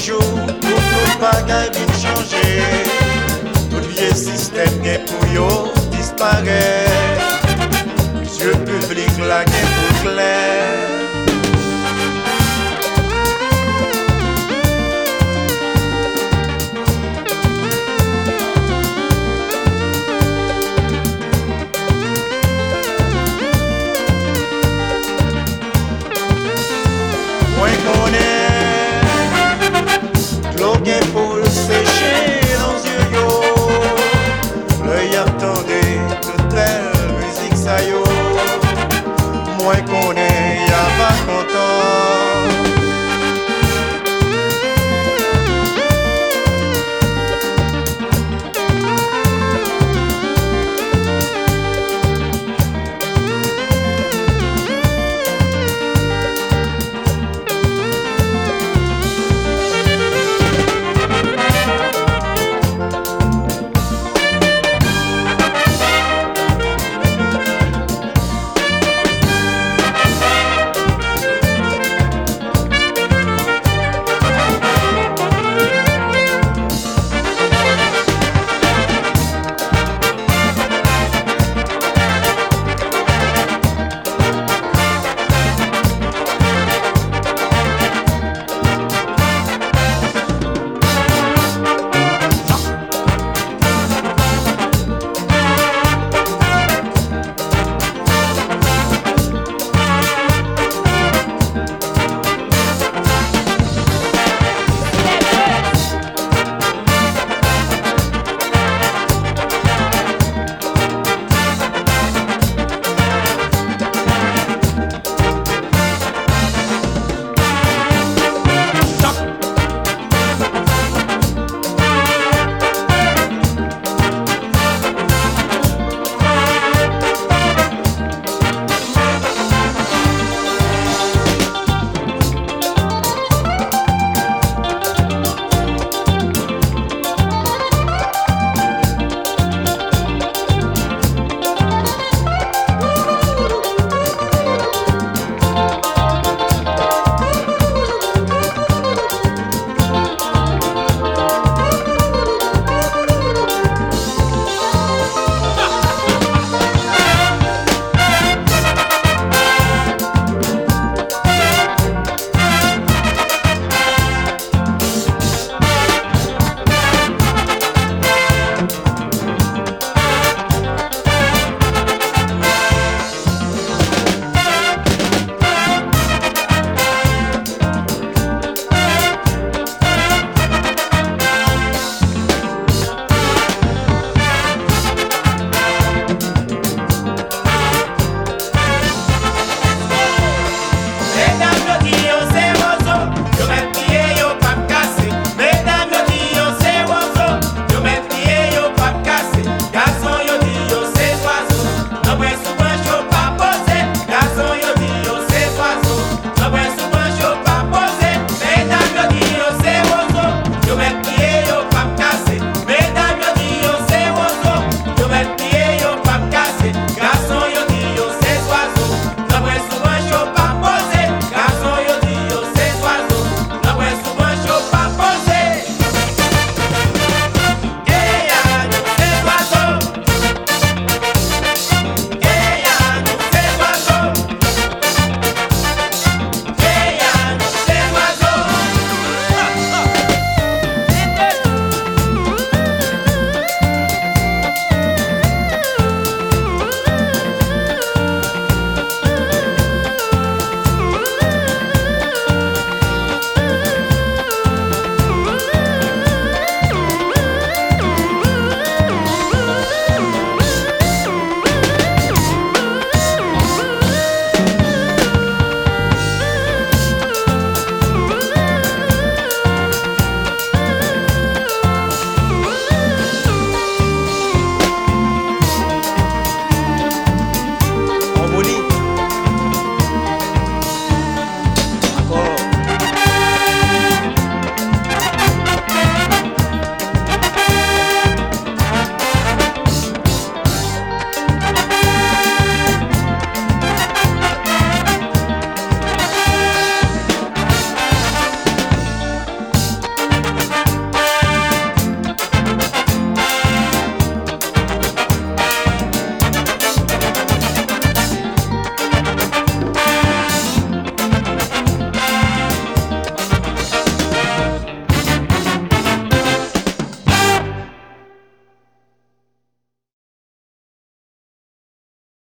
Bonjou, pou nou bagay bin